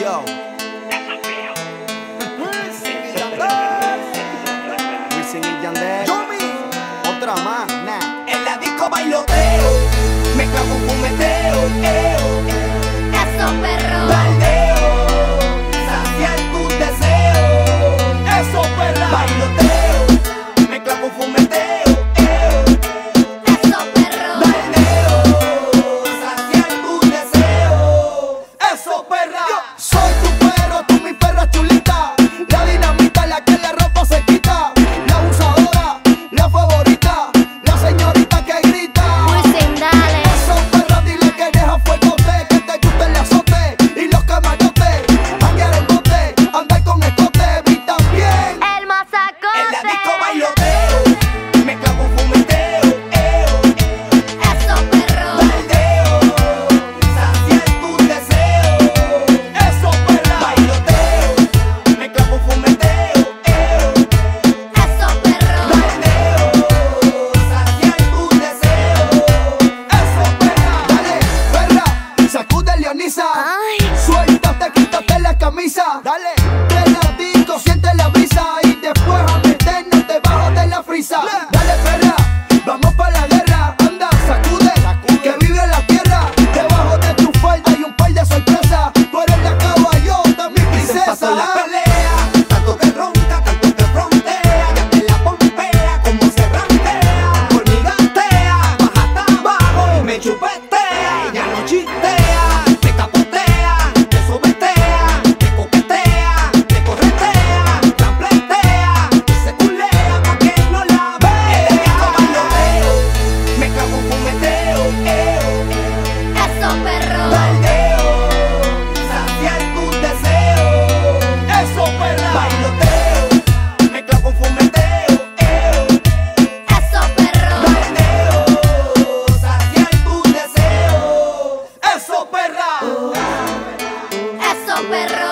Yo. Perro,